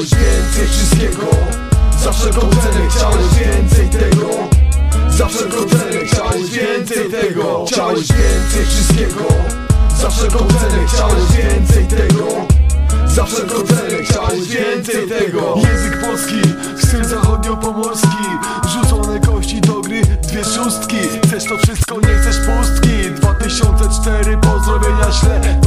więcej wszystkiego. Za wszelką cenę chciałeś więcej tego. Za wszelką cenę chciałeś więcej tego. Chciałeś więcej wszystkiego. Za wszelką cenę chciałeś więcej tego. Za wszelką cenę chciałeś więcej tego. Język polski, styl zachodniopomorski. Rzucone kości do gry, dwie szóstki. Chcesz to wszystko, nie chcesz pustki. 2004, pozdrowienia śle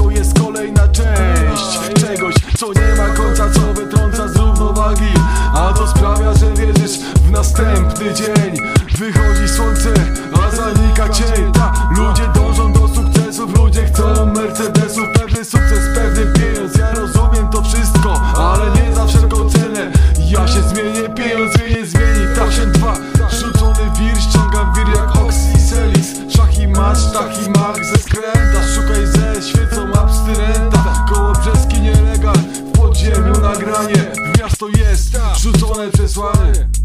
dzień Wychodzi słońce, a zanika cień. Ta, ludzie dążą do sukcesów Ludzie chcą Mercedesów. Pewny sukces, pewny pieniądz Ja rozumiem to wszystko, ale nie za wszelką cenę. Ja się zmienię, pieniądz mnie nie zmieni. Tak się dwa, rzucony wir Ściągam wir jak Oxyselis Szach i macz, tak i mach ze skręta. Szukaj ze świecą abstynenta. Koło brzeski nielegal W podziemiu nagranie. W miasto jest rzucone przesłanie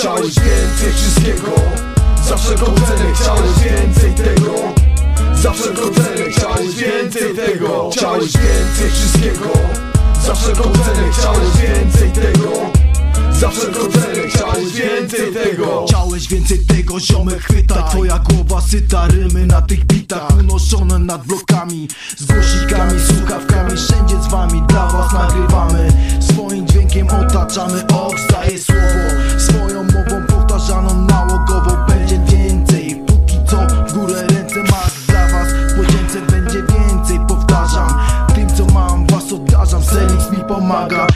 Chciałeś więcej wszystkiego. Za wszelką cenę chciałeś więcej tego. Za wszelką cenę chciałeś więcej tego. Chciałeś więcej wszystkiego. Za wszelką cenę chciałeś więcej tego. Za wszelką cenę chciałeś więcej tego. Chciałeś więcej tego, ziomek chwytaj. Twoja głowa syta, rymy na tych bitach Unoszone nad blokami. Z głosikami, słuchawkami pomaga,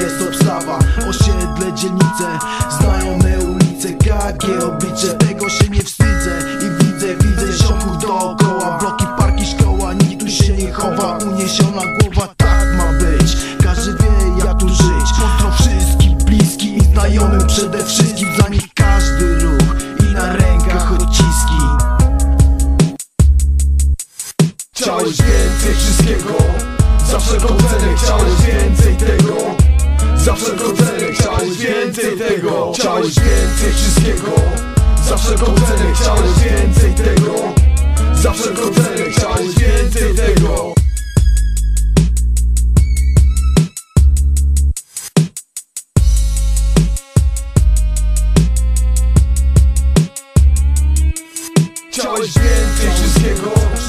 jest obstawa Osiedle, dzielnice, znajome ulice Jakie oblicze, tego się nie wstydzę I widzę, widzę ziomków dookoła. Bloki, parki, szkoła, nikt tu się nie chowa. Uniesiona głowa, tak ma być. Każdy wie jak tu żyć. Pozdro wszystkim, bliskim i znajomym Przede wszystkim. Za nich każdy ruch I na rękach odciski. Chciałeś cenę chciałeś więcej tego. Za wszelką cenę chciałeś więcej tego. Chciałeś więcej wszystkiego. Za wszelką cenę chciałeś więcej tego. Za wszelką cenę chciałeś więcej tego. Chciałeś więcej wszystkiego